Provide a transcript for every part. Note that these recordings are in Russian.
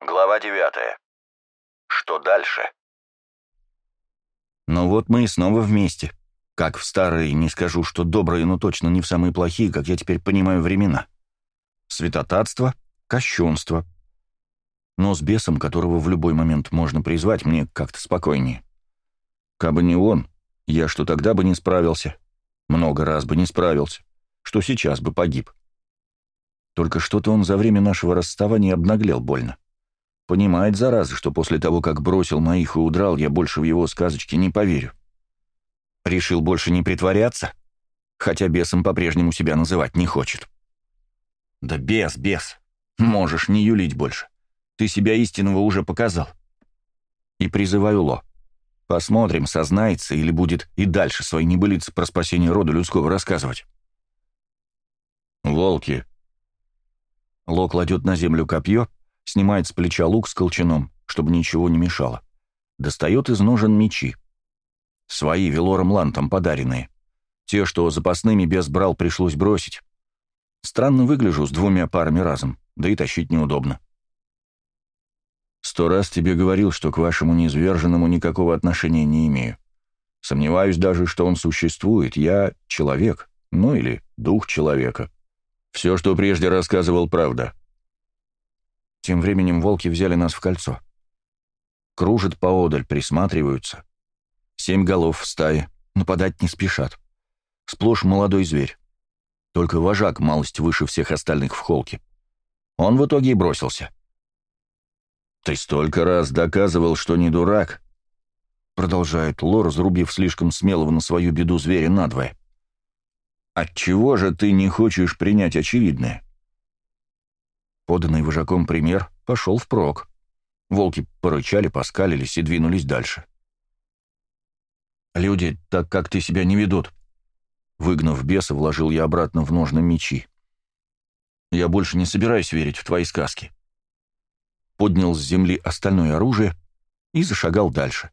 Глава 9. Что дальше? Ну вот мы и снова вместе. Как в старые, не скажу, что добрые, но точно не в самые плохие, как я теперь понимаю, времена. Святотатство, кощунство. Но с бесом, которого в любой момент можно призвать, мне как-то спокойнее. Кабы не он, я что тогда бы не справился. Много раз бы не справился. Что сейчас бы погиб. Только что-то он за время нашего расставания обнаглел больно. Понимает, зараза, что после того, как бросил моих и удрал, я больше в его сказочки не поверю. Решил больше не притворяться? Хотя бесом по-прежнему себя называть не хочет. Да бес, бес. Можешь не юлить больше. Ты себя истинного уже показал. И призываю Ло. Посмотрим, сознается или будет и дальше свои небылицы про спасение рода людского рассказывать. Волки. Ло кладет на землю копье, снимает с плеча лук с колчаном, чтобы ничего не мешало. Достает из ножен мечи. Свои Велором Лантом подаренные. Те, что запасными без брал, пришлось бросить. Странно выгляжу с двумя парами разом, да и тащить неудобно. Сто раз тебе говорил, что к вашему неизверженному никакого отношения не имею. Сомневаюсь даже, что он существует. Я человек, ну или дух человека. Все, что прежде рассказывал, правда. Тем временем волки взяли нас в кольцо. Кружат поодаль, присматриваются. Семь голов в стае, нападать не спешат. Сплошь молодой зверь. Только вожак малость выше всех остальных в холке. Он в итоге и бросился. «Ты столько раз доказывал, что не дурак», — продолжает Лор, зарубив слишком смелого на свою беду зверя надвое. «Отчего же ты не хочешь принять очевидное?» Поданный вожаком пример пошел впрок. Волки порычали, поскалились и двинулись дальше. «Люди так, как ты себя не ведут», Выгнав беса, вложил я обратно в ножны мечи. «Я больше не собираюсь верить в твои сказки». Поднял с земли остальное оружие и зашагал дальше.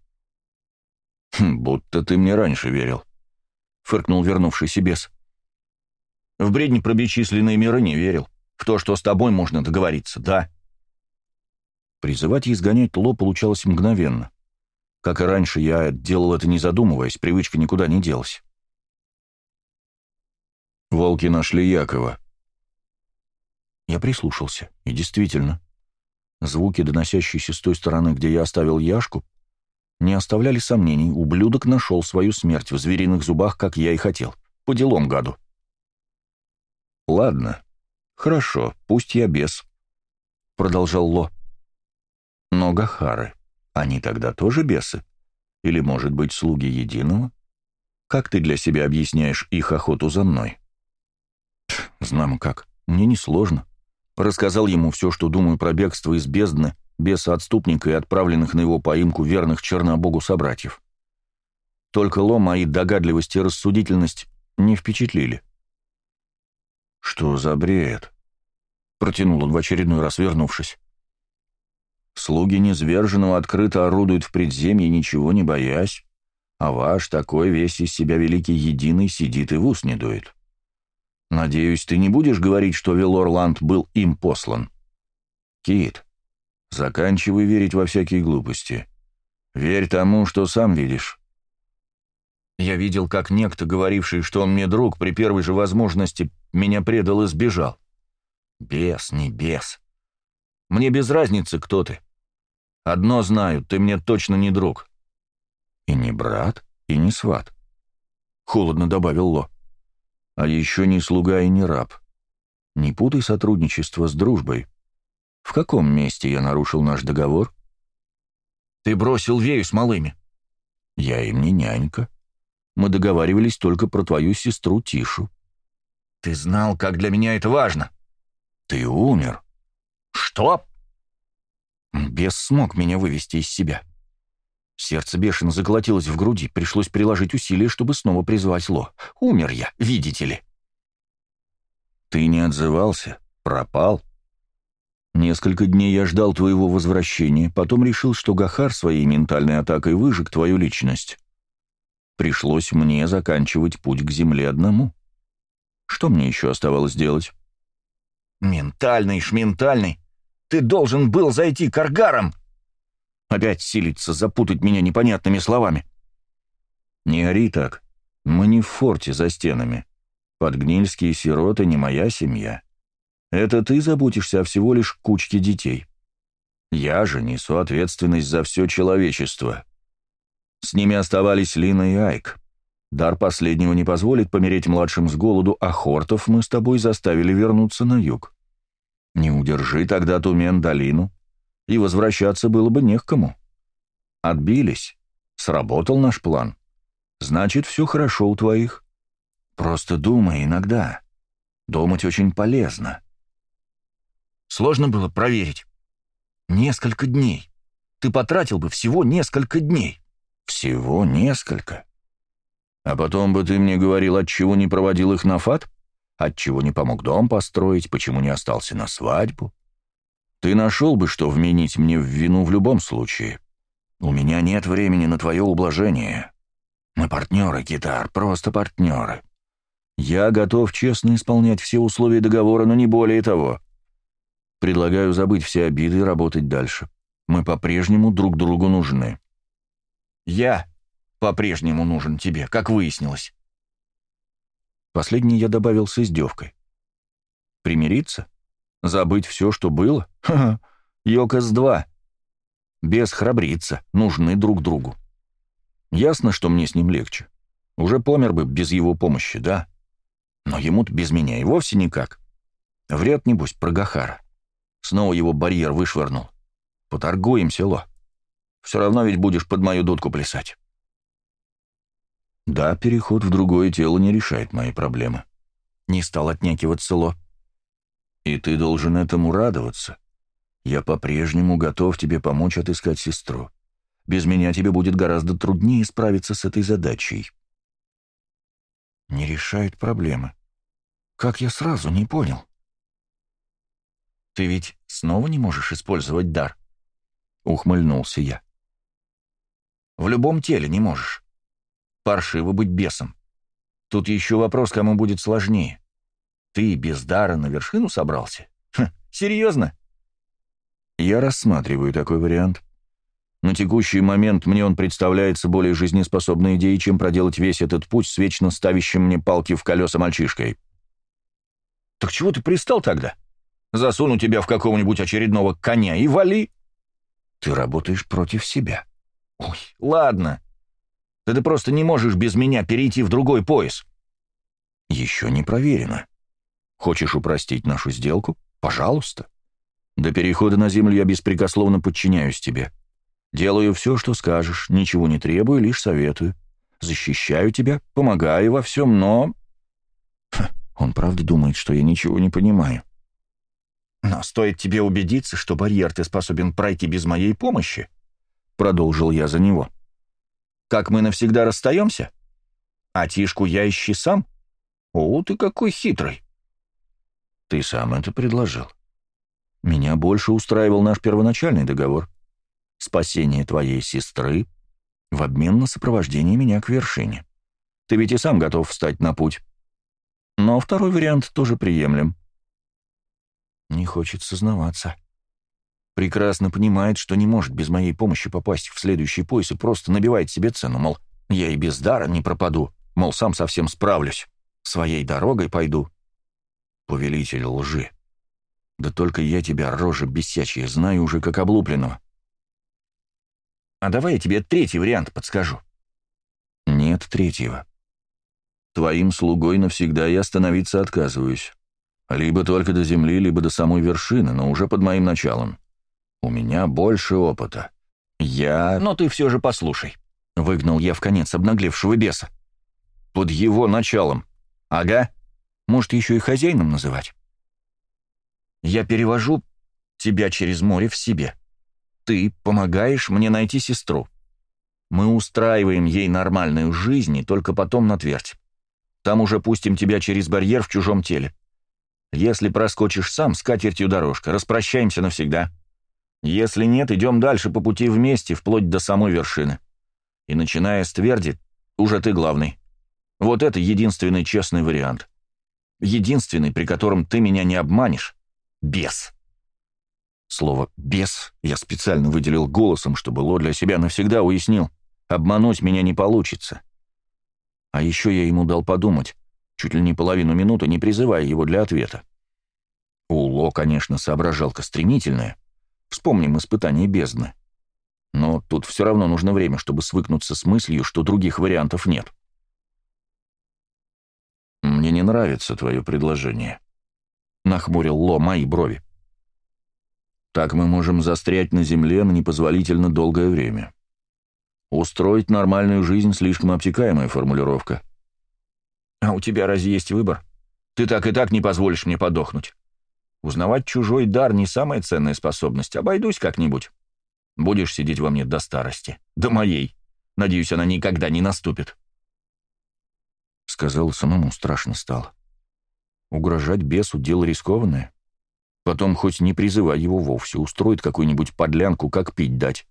«Хм, «Будто ты мне раньше верил», — фыркнул вернувшийся бес. «В бредни про бесчисленные миры не верил. В то, что с тобой можно договориться, да». Призывать и изгонять Ло получалось мгновенно. Как и раньше, я делал это не задумываясь, привычка никуда не делась. Волки нашли Якова. Я прислушался, и действительно, звуки, доносящиеся с той стороны, где я оставил Яшку, не оставляли сомнений, ублюдок нашел свою смерть в звериных зубах, как я и хотел. По делам, гаду. «Ладно, хорошо, пусть я бес», — продолжал Ло. «Но Гахары, они тогда тоже бесы? Или, может быть, слуги Единого? Как ты для себя объясняешь их охоту за мной?» Знамо как. Мне несложно. Рассказал ему все, что думаю про бегство из бездны, беса отступника и отправленных на его поимку верных Чернобогу собратьев. Только Лома и догадливость и рассудительность не впечатлили. «Что за бред?» — протянул он в очередной раз, вернувшись. «Слуги незверженного открыто орудуют в предземье, ничего не боясь, а ваш такой весь из себя великий единый сидит и в ус не дует. Надеюсь, ты не будешь говорить, что Велорланд был им послан. Кит, заканчивай верить во всякие глупости. Верь тому, что сам видишь. Я видел, как некто, говоривший, что он мне друг, при первой же возможности меня предал и сбежал. Бес, не бес. Мне без разницы, кто ты. Одно знаю, ты мне точно не друг. И не брат, и не сват. Холодно добавил Ло. А еще не слуга и не раб. Не путай сотрудничество с дружбой. В каком месте я нарушил наш договор? Ты бросил Вею с малыми. Я им не нянька. Мы договаривались только про твою сестру Тишу. Ты знал, как для меня это важно. Ты умер. Что? Бес смог меня вывести из себя. Сердце бешено заколотилось в груди, пришлось приложить усилия, чтобы снова призвать Ло. Умер я, видите ли. Ты не отзывался, пропал. Несколько дней я ждал твоего возвращения, потом решил, что Гахар своей ментальной атакой выжег твою личность. Пришлось мне заканчивать путь к земле одному. Что мне еще оставалось делать? Ментальный, шментальный. Ты должен был зайти к аргарам!» Опять силится запутать меня непонятными словами. «Не ори так. Мы не в форте за стенами. Подгнильские сироты не моя семья. Это ты заботишься о всего лишь кучке детей. Я же несу ответственность за все человечество. С ними оставались Лина и Айк. Дар последнего не позволит помереть младшим с голоду, а Хортов мы с тобой заставили вернуться на юг. Не удержи тогда Тумен долину, и возвращаться было бы не к кому. Отбились. Сработал наш план. Значит, все хорошо у твоих. Просто думай иногда. Думать очень полезно. Сложно было проверить. Несколько дней. Ты потратил бы всего несколько дней. Всего несколько. А потом бы ты мне говорил, отчего не проводил их на фат? Отчего не помог дом построить, почему не остался на свадьбу? Ты нашел бы, что вменить мне в вину в любом случае. У меня нет времени на твое ублажение. Мы партнеры, Китар, просто партнеры. Я готов честно исполнять все условия договора, но не более того. Предлагаю забыть все обиды и работать дальше. Мы по-прежнему друг другу нужны. Я по-прежнему нужен тебе, как выяснилось. Последний я добавил с издевкой. Примириться? Забыть все, что было? Ха-ха, Йокос-2. Без храбриться, нужны друг другу. Ясно, что мне с ним легче. Уже помер бы без его помощи, да? Но ему-то без меня и вовсе никак. Вряд, небось, про Гахара. Снова его барьер вышвырнул. Поторгуем, село. Все равно ведь будешь под мою дудку плясать. Да, переход в другое тело не решает мои проблемы. Не стал отнекивать село. И ты должен этому радоваться. Я по-прежнему готов тебе помочь отыскать сестру. Без меня тебе будет гораздо труднее справиться с этой задачей. Не решает проблемы. Как я сразу не понял? Ты ведь снова не можешь использовать дар? Ухмыльнулся я. В любом теле не можешь. Паршиво быть бесом. Тут еще вопрос, кому будет сложнее. Ты без дара на вершину собрался? Ха, серьезно? Я рассматриваю такой вариант. На текущий момент мне он представляется более жизнеспособной идеей, чем проделать весь этот путь с вечно ставящим мне палки в колеса мальчишкой. Так чего ты пристал тогда? Засуну тебя в какого-нибудь очередного коня и вали. Ты работаешь против себя. Ой, ладно. Да ты просто не можешь без меня перейти в другой пояс. Еще не проверено. Хочешь упростить нашу сделку? Пожалуйста. До перехода на землю я беспрекословно подчиняюсь тебе. Делаю все, что скажешь, ничего не требую, лишь советую. Защищаю тебя, помогаю во всем, но... Ха, он правда думает, что я ничего не понимаю. «Но стоит тебе убедиться, что барьер ты способен пройти без моей помощи», — продолжил я за него. «Как мы навсегда расстаемся? А Тишку я ищи сам? О, ты какой хитрый!» «Ты сам это предложил. Меня больше устраивал наш первоначальный договор. Спасение твоей сестры в обмен на сопровождение меня к вершине. Ты ведь и сам готов встать на путь. Но второй вариант тоже приемлем. Не хочет сознаваться. Прекрасно понимает, что не может без моей помощи попасть в следующий пояс и просто набивает себе цену, мол, я и без дара не пропаду, мол, сам совсем справлюсь, своей дорогой пойду. Повелитель лжи. Да только я тебя, рожа бесячая, знаю уже как облупленного. А давай я тебе третий вариант подскажу. Нет третьего. Твоим слугой навсегда я становиться отказываюсь. Либо только до земли, либо до самой вершины, но уже под моим началом. У меня больше опыта. Я... Но ты все же послушай. Выгнал я в конец обнаглевшего беса. Под его началом. Ага. Может, еще и хозяином называть. Я перевожу тебя через море в себе. Ты помогаешь мне найти сестру. Мы устраиваем ей нормальную жизнь и только потом на твердь. Там уже пустим тебя через барьер в чужом теле. Если проскочишь сам, с катертью дорожка, распрощаемся навсегда. Если нет, идем дальше по пути вместе, вплоть до самой вершины. И начиная с тверди, уже ты главный. Вот это единственный честный вариант. Единственный, при котором ты меня не обманешь. Без. Слово «бес» я специально выделил голосом, чтобы Ло для себя навсегда уяснил. Обмануть меня не получится. А еще я ему дал подумать, чуть ли не половину минуты, не призывая его для ответа. У Ло, конечно, соображалка стремительная. Вспомним испытание бездны. Но тут все равно нужно время, чтобы свыкнуться с мыслью, что других вариантов нет. «Мне не нравится твое предложение», — нахмурил Ло мои брови. «Так мы можем застрять на земле на непозволительно долгое время. Устроить нормальную жизнь — слишком обтекаемая формулировка». «А у тебя разве есть выбор? Ты так и так не позволишь мне подохнуть. Узнавать чужой дар — не самая ценная способность. Обойдусь как-нибудь». Будешь сидеть во мне до старости. До моей. Надеюсь, она никогда не наступит. Сказал, самому страшно стало. Угрожать бесу — дело рискованное. Потом хоть не призывай его вовсе, устроит какую-нибудь подлянку, как пить дать.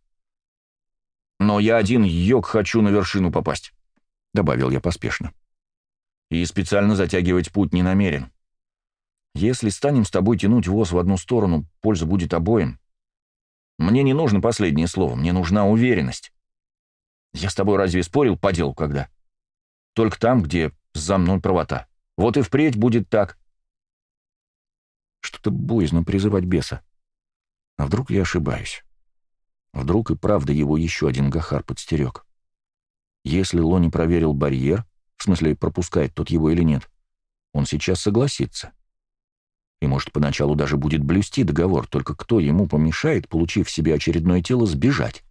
«Но я один йог хочу на вершину попасть», — добавил я поспешно. «И специально затягивать путь не намерен. Если станем с тобой тянуть воз в одну сторону, польза будет обоим. Мне не нужно последнее слово, мне нужна уверенность. Я с тобой разве спорил по делу когда? Только там, где за мной правота. Вот и впредь будет так. Что-то боязно призывать беса. А вдруг я ошибаюсь? Вдруг и правда его еще один Гахар подстерег? Если Лони проверил барьер, в смысле, пропускает тот его или нет, он сейчас согласится. И, может, поначалу даже будет блюсти договор, только кто ему помешает, получив себе очередное тело, сбежать?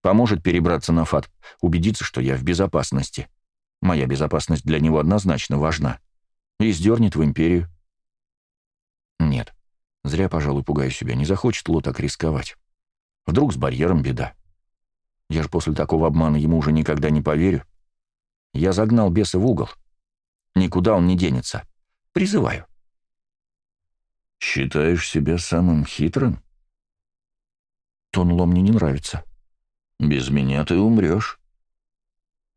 Поможет перебраться на фат, убедиться, что я в безопасности. Моя безопасность для него однозначно важна. И сдернет в империю. Нет, зря, пожалуй, пугаю себя. Не захочет Ло так рисковать. Вдруг с барьером беда. Я же после такого обмана ему уже никогда не поверю. Я загнал беса в угол. Никуда он не денется. Призываю. «Считаешь себя самым хитрым?» «Тон Ло мне не нравится». «Без меня ты умрешь».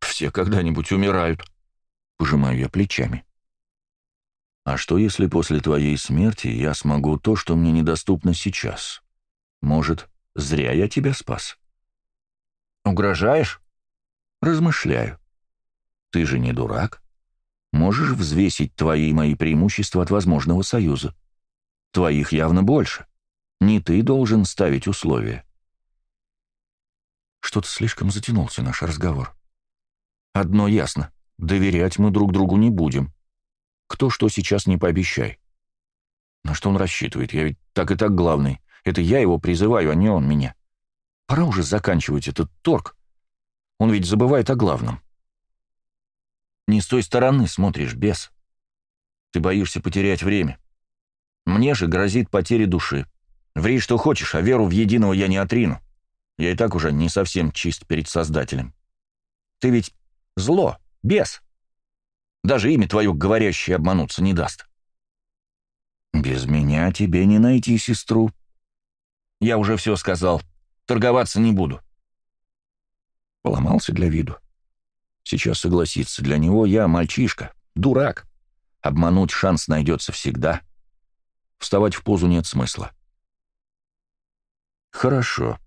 «Все когда-нибудь умирают», — пожимаю я плечами. «А что, если после твоей смерти я смогу то, что мне недоступно сейчас? Может, зря я тебя спас?» «Угрожаешь?» «Размышляю. Ты же не дурак. Можешь взвесить твои и мои преимущества от возможного союза?» Твоих явно больше. Не ты должен ставить условия. Что-то слишком затянулся наш разговор. Одно ясно. Доверять мы друг другу не будем. Кто что сейчас не пообещай. На что он рассчитывает? Я ведь так и так главный. Это я его призываю, а не он меня. Пора уже заканчивать этот торг. Он ведь забывает о главном. Не с той стороны смотришь, бес. Ты боишься потерять время. Мне же грозит потеря души. Ври, что хочешь, а веру в единого я не отрину. Я и так уже не совсем чист перед Создателем. Ты ведь зло, бес. Даже имя твое говорящее обмануться не даст. Без меня тебе не найти сестру. Я уже все сказал. Торговаться не буду. Поломался для виду. Сейчас согласится. Для него я мальчишка, дурак. Обмануть шанс найдется всегда. Вставать в позу нет смысла. Хорошо.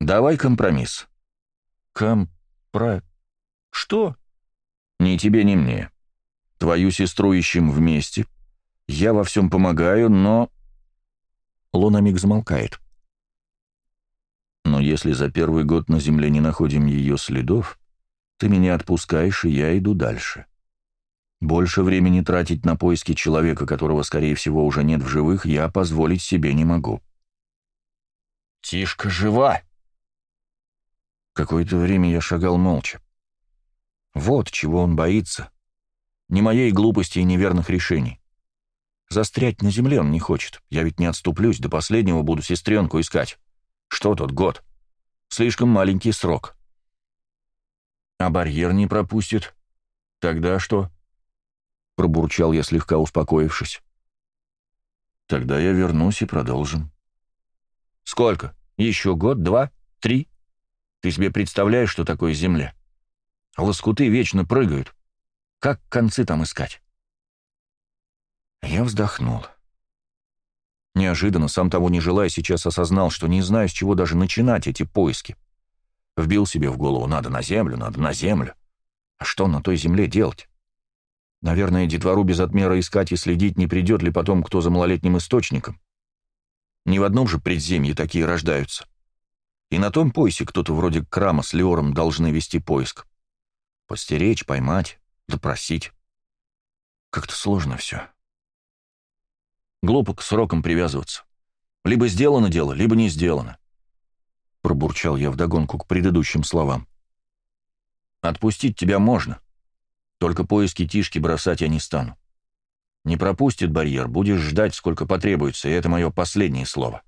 Давай компромисс. Компро... Что? Ни тебе, ни мне. Твою сестру ищем вместе. Я во всем помогаю, но... Ло миг замолкает. Но если за первый год на Земле не находим ее следов, ты меня отпускаешь, и я иду дальше. Больше времени тратить на поиски человека, которого, скорее всего, уже нет в живых, я позволить себе не могу. «Тишка жива!» Какое-то время я шагал молча. Вот чего он боится. Не моей глупости и неверных решений. Застрять на земле он не хочет. Я ведь не отступлюсь, до последнего буду сестренку искать. Что тот год? Слишком маленький срок. А барьер не пропустит. Тогда что? Пробурчал я, слегка успокоившись. «Тогда я вернусь и продолжим». «Сколько? Еще год, два, три? Ты себе представляешь, что такое земля? Лоскуты вечно прыгают. Как концы там искать?» Я вздохнул. Неожиданно, сам того не желая, сейчас осознал, что не знаю, с чего даже начинать эти поиски. Вбил себе в голову «надо на землю, надо на землю». А что на той земле делать? Наверное, детвору без отмера искать и следить, не придет ли потом кто за малолетним источником. Не в одном же предземье такие рождаются. И на том поясе кто-то вроде Крама с Леором должны вести поиск. Постеречь, поймать, допросить. Как-то сложно все. Глупо к срокам привязываться. Либо сделано дело, либо не сделано. Пробурчал я вдогонку к предыдущим словам. Отпустить тебя можно. Только поиски Тишки бросать я не стану. Не пропустит барьер, будешь ждать, сколько потребуется, и это мое последнее слово.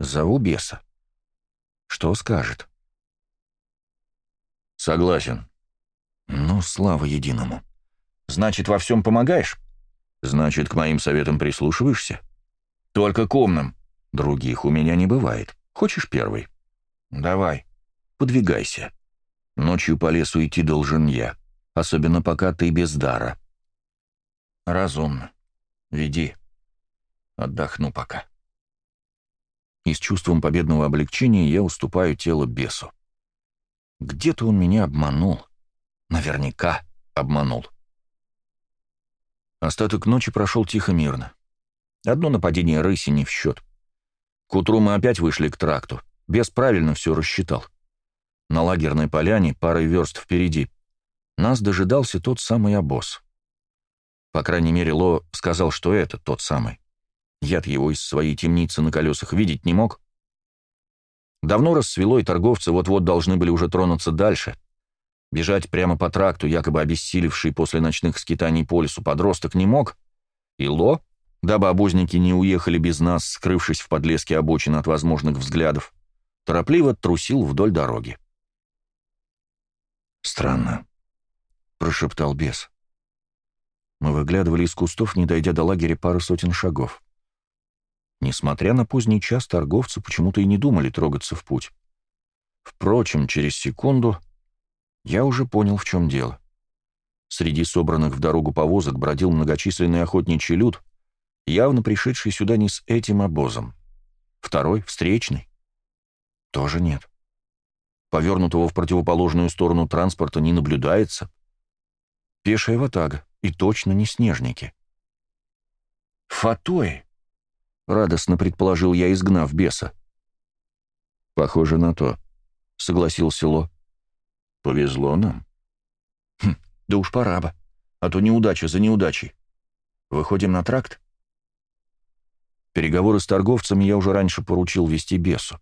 Зову беса. Что скажет? Согласен. Ну, слава единому. Значит, во всем помогаешь? Значит, к моим советам прислушиваешься? Только к умным. Других у меня не бывает. Хочешь первый? Давай. Подвигайся. Ночью по лесу идти должен я, особенно пока ты без дара. Разумно. Веди. Отдохну пока. И с чувством победного облегчения я уступаю тело бесу. Где-то он меня обманул. Наверняка обманул. Остаток ночи прошел тихо-мирно. Одно нападение рыси не в счет. К утру мы опять вышли к тракту. Бес правильно все рассчитал. На лагерной поляне, парой верст впереди, нас дожидался тот самый обоз. По крайней мере, Ло сказал, что это тот самый. Я-то его из своей темницы на колесах видеть не мог. Давно рассвело, и торговцы вот-вот должны были уже тронуться дальше, Бежать прямо по тракту, якобы обессилевший после ночных скитаний по лесу подросток не мог, и Ло, дабы обозники не уехали без нас, скрывшись в подлеске обочин от возможных взглядов, торопливо трусил вдоль дороги. «Странно», — прошептал бес. Мы выглядывали из кустов, не дойдя до лагеря пары сотен шагов. Несмотря на поздний час, торговцы почему-то и не думали трогаться в путь. Впрочем, через секунду я уже понял, в чем дело. Среди собранных в дорогу повозок бродил многочисленный охотничий люд, явно пришедший сюда не с этим обозом. Второй, встречный, тоже нет. Повернутого в противоположную сторону транспорта не наблюдается. Пешая ватага, и точно не снежники. «Фатои!» — радостно предположил я, изгнав беса. «Похоже на то», — согласился Ло. Повезло нам. Хм, да уж пора бы, а то неудача за неудачей. Выходим на тракт? Переговоры с торговцами я уже раньше поручил вести бесу.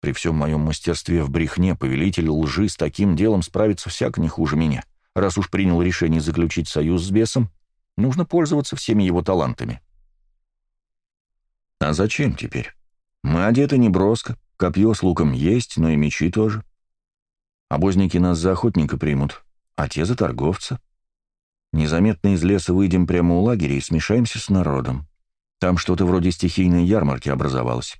При всем моем мастерстве в брехне повелитель лжи с таким делом справится всяк не хуже меня. Раз уж принял решение заключить союз с бесом, нужно пользоваться всеми его талантами. А зачем теперь? Мы одеты неброско, копье с луком есть, но и мечи тоже. Обозники нас за охотника примут, а те за торговца. Незаметно из леса выйдем прямо у лагеря и смешаемся с народом. Там что-то вроде стихийной ярмарки образовалось.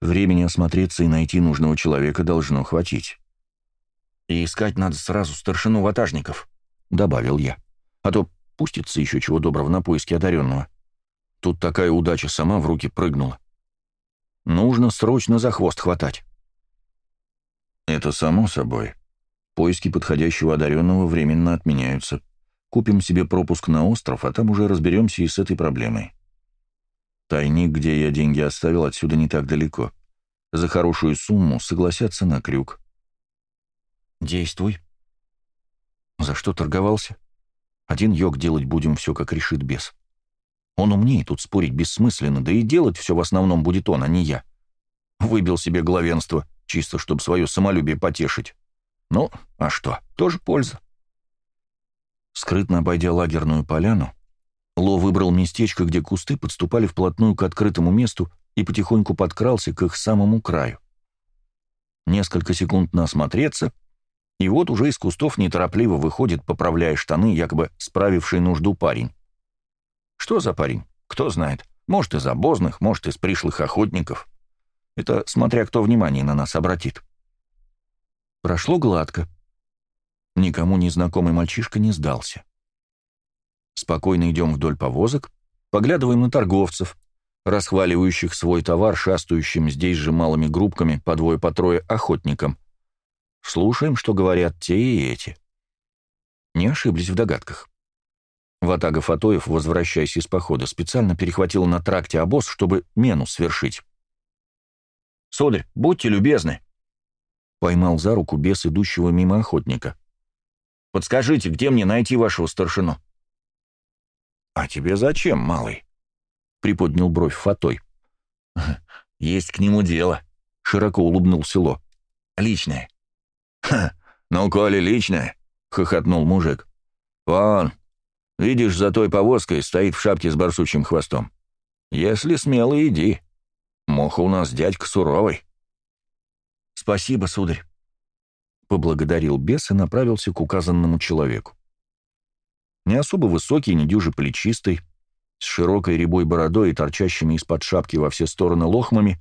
Времени осмотреться и найти нужного человека должно хватить. «И искать надо сразу старшину ватажников», — добавил я. «А то пустится еще чего доброго на поиски одаренного. Тут такая удача сама в руки прыгнула. Нужно срочно за хвост хватать». «Это само собой. Поиски подходящего одаренного временно отменяются. Купим себе пропуск на остров, а там уже разберемся и с этой проблемой. Тайник, где я деньги оставил, отсюда не так далеко. За хорошую сумму согласятся на крюк». «Действуй». «За что торговался? Один йог делать будем все, как решит бес. Он умнее, тут спорить бессмысленно, да и делать все в основном будет он, а не я. Выбил себе главенство» чисто чтобы свое самолюбие потешить. Ну, а что, тоже польза. Скрытно обойдя лагерную поляну, Ло выбрал местечко, где кусты подступали вплотную к открытому месту и потихоньку подкрался к их самому краю. Несколько секунд на осмотреться, и вот уже из кустов неторопливо выходит, поправляя штаны, якобы справивший нужду парень. Что за парень? Кто знает. Может, из обозных, может, из пришлых охотников. Это смотря кто внимание на нас обратит. Прошло гладко. Никому незнакомый мальчишка не сдался. Спокойно идем вдоль повозок, поглядываем на торговцев, расхваливающих свой товар, шастающим здесь же малыми группками по двое по трое охотникам. Слушаем, что говорят те и эти. Не ошиблись в догадках. Ватага Фатоев, возвращаясь из похода, специально перехватил на тракте обоз, чтобы мену свершить. «Сударь, будьте любезны!» Поймал за руку бес идущего мимо охотника. «Подскажите, где мне найти вашего старшину?» «А тебе зачем, малый?» — приподнял бровь Фатой. «Есть к нему дело», — широко улыбнулся Ло. «Личное». «Ха, ну, коли личное», — хохотнул мужик. «Вон, видишь, за той повозкой стоит в шапке с барсучим хвостом. Если смело, иди. Моха у нас дядька суровый». «Спасибо, сударь», — поблагодарил бес и направился к указанному человеку. Не особо высокий, недюже плечистый, с широкой рябой бородой и торчащими из-под шапки во все стороны лохмами,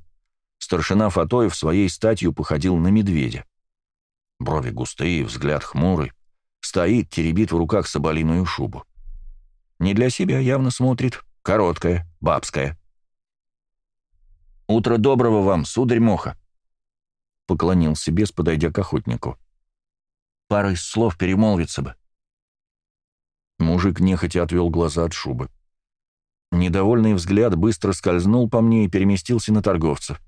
старшина Фатоев своей статью походил на медведя. Брови густые, взгляд хмурый, стоит, теребит в руках соболиную шубу. Не для себя явно смотрит, короткая, бабская. «Утро доброго вам, сударь Моха!» — поклонился бес, подойдя к охотнику. «Парой слов перемолвиться бы». Мужик нехотя отвел глаза от шубы. Недовольный взгляд быстро скользнул по мне и переместился на торговца.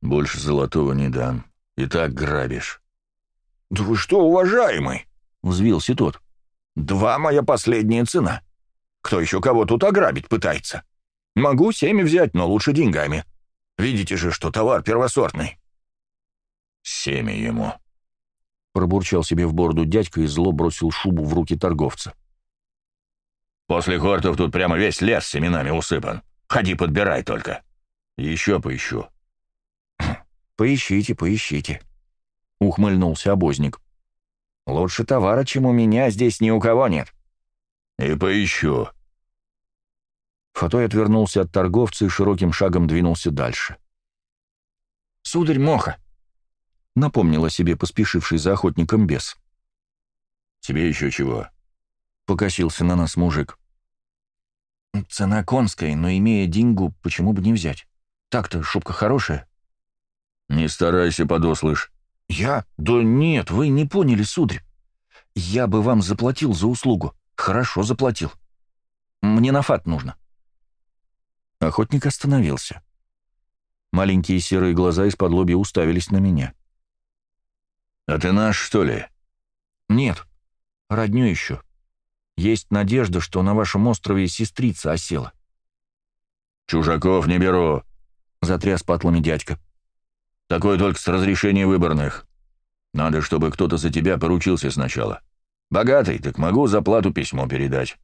«Больше золотого не дам. И так грабишь». «Да вы что, уважаемый?» — взвился тот. «Два моя последняя цена. Кто еще кого тут ограбить пытается? Могу семя взять, но лучше деньгами. Видите же, что товар первосортный». «Семя ему», — пробурчал себе в бороду дядька и зло бросил шубу в руки торговца. После хортов тут прямо весь лес семенами усыпан. Ходи, подбирай только. Еще поищу». «Поищите, поищите», — ухмыльнулся обозник. «Лучше товара, чем у меня, здесь ни у кого нет». «И поищу». Фатой отвернулся от торговца и широким шагом двинулся дальше. «Сударь Моха», — напомнил о себе поспешивший за охотником бес. «Тебе еще чего?» покосился на нас мужик. «Цена конская, но имея деньгу, почему бы не взять? Так-то шубка хорошая». «Не старайся, подослышь». «Я? Да нет, вы не поняли, сударь. Я бы вам заплатил за услугу. Хорошо заплатил. Мне на фат нужно». Охотник остановился. Маленькие серые глаза из-под лобья уставились на меня. «А ты наш, что ли?» «Нет, родню еще. Есть надежда, что на вашем острове сестрица осела». «Чужаков не беру», — затряс патлами дядька. «Такое только с разрешения выборных. Надо, чтобы кто-то за тебя поручился сначала. Богатый, так могу за плату письмо передать.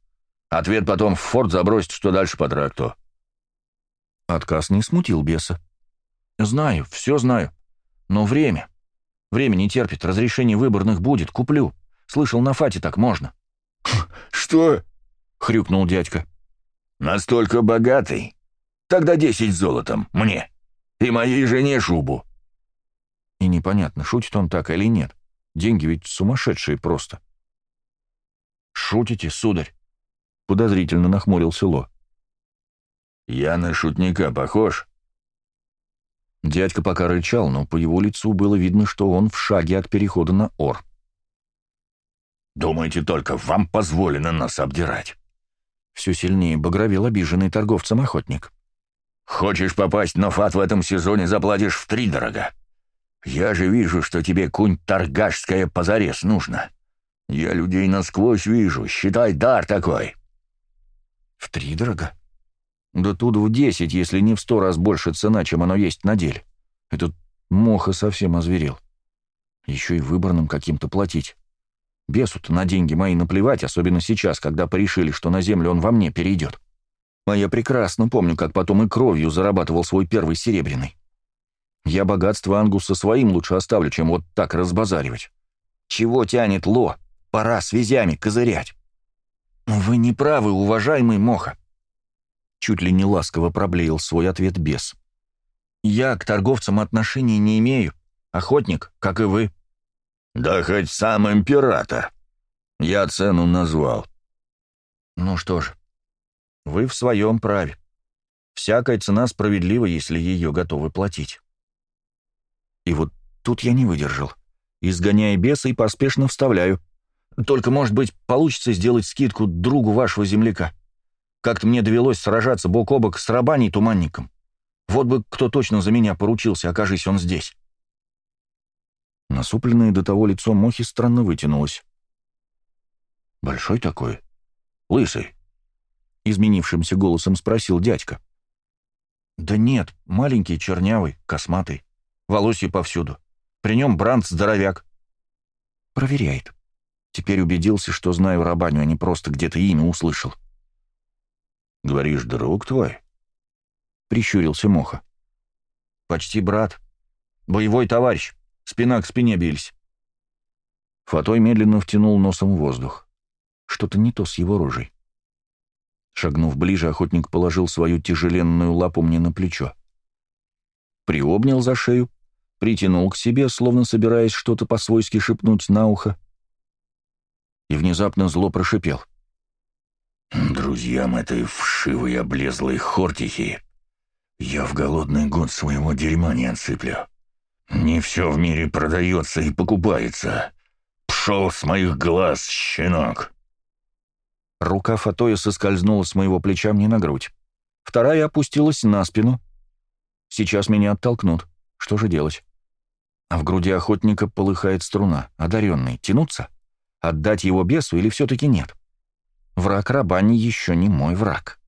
Ответ потом в форт забросить, что дальше по тракту». Отказ не смутил беса. «Знаю, все знаю. Но время. Время не терпит, разрешение выборных будет, куплю. Слышал, на фате так можно». «Что?» — хрюкнул дядька. «Настолько богатый? Тогда десять золотом, мне. И моей жене шубу». И непонятно, шутит он так или нет. Деньги ведь сумасшедшие просто. «Шутите, сударь?» — подозрительно нахмурился Ло. «Я на шутника похож?» Дядька пока рычал, но по его лицу было видно, что он в шаге от перехода на ор. Думаете, только вам позволено нас обдирать?» Все сильнее багровел обиженный торговцем охотник. «Хочешь попасть на фат в этом сезоне, заплатишь втридорога. Я же вижу, что тебе кунь торгашская позарез нужно. Я людей насквозь вижу, считай дар такой». «Втридорога? Да тут в десять, если не в сто раз больше цена, чем оно есть на деле. Этот моха совсем озверел. Еще и выборным каким-то платить. Бесу-то на деньги мои наплевать, особенно сейчас, когда порешили, что на землю он во мне перейдет. А я прекрасно помню, как потом и кровью зарабатывал свой первый серебряный. Я богатство Ангуса своим лучше оставлю, чем вот так разбазаривать. Чего тянет Ло? Пора связями козырять. Вы не правы, уважаемый Моха. Чуть ли не ласково проблеял свой ответ бес. Я к торговцам отношений не имею. Охотник, как и вы. «Да хоть сам император. Я цену назвал». «Ну что ж, Вы в своем праве. Всякая цена справедлива, если ее готовы платить. И вот тут я не выдержал. Изгоняя беса и поспешно вставляю. Только, может быть, получится сделать скидку другу вашего земляка. Как-то мне довелось сражаться бок о бок с рабаней туманником. Вот бы кто точно за меня поручился, окажись он здесь. Насупленное до того лицо Мохи странно вытянулось. «Большой такой? Лысый?» Изменившимся голосом спросил дядька. «Да нет, маленький, чернявый, косматый. Волосье повсюду. При нем бранд здоровяк». «Проверяет. Теперь убедился, что знаю рабаню, а не просто где-то имя услышал». «Говоришь, друг твой?» — прищурился Моха. «Почти брат. Боевой товарищ. Спина к спине бились». Фатой медленно втянул носом воздух. Что-то не то с его рожей. Шагнув ближе, охотник положил свою тяжеленную лапу мне на плечо. Приобнял за шею, притянул к себе, словно собираясь что-то по-свойски шепнуть на ухо, и внезапно зло прошипел. «Друзьям этой вшивой облезлой хортихи я в голодный год своего дерьма не отсыплю. Не все в мире продается и покупается. Пшел с моих глаз, щенок!» Рука Фатоя соскользнула с моего плеча мне на грудь. Вторая опустилась на спину. Сейчас меня оттолкнут. Что же делать? А в груди охотника полыхает струна. Одаренный. Тянуться? Отдать его бесу или все-таки нет? Враг Рабани еще не мой враг.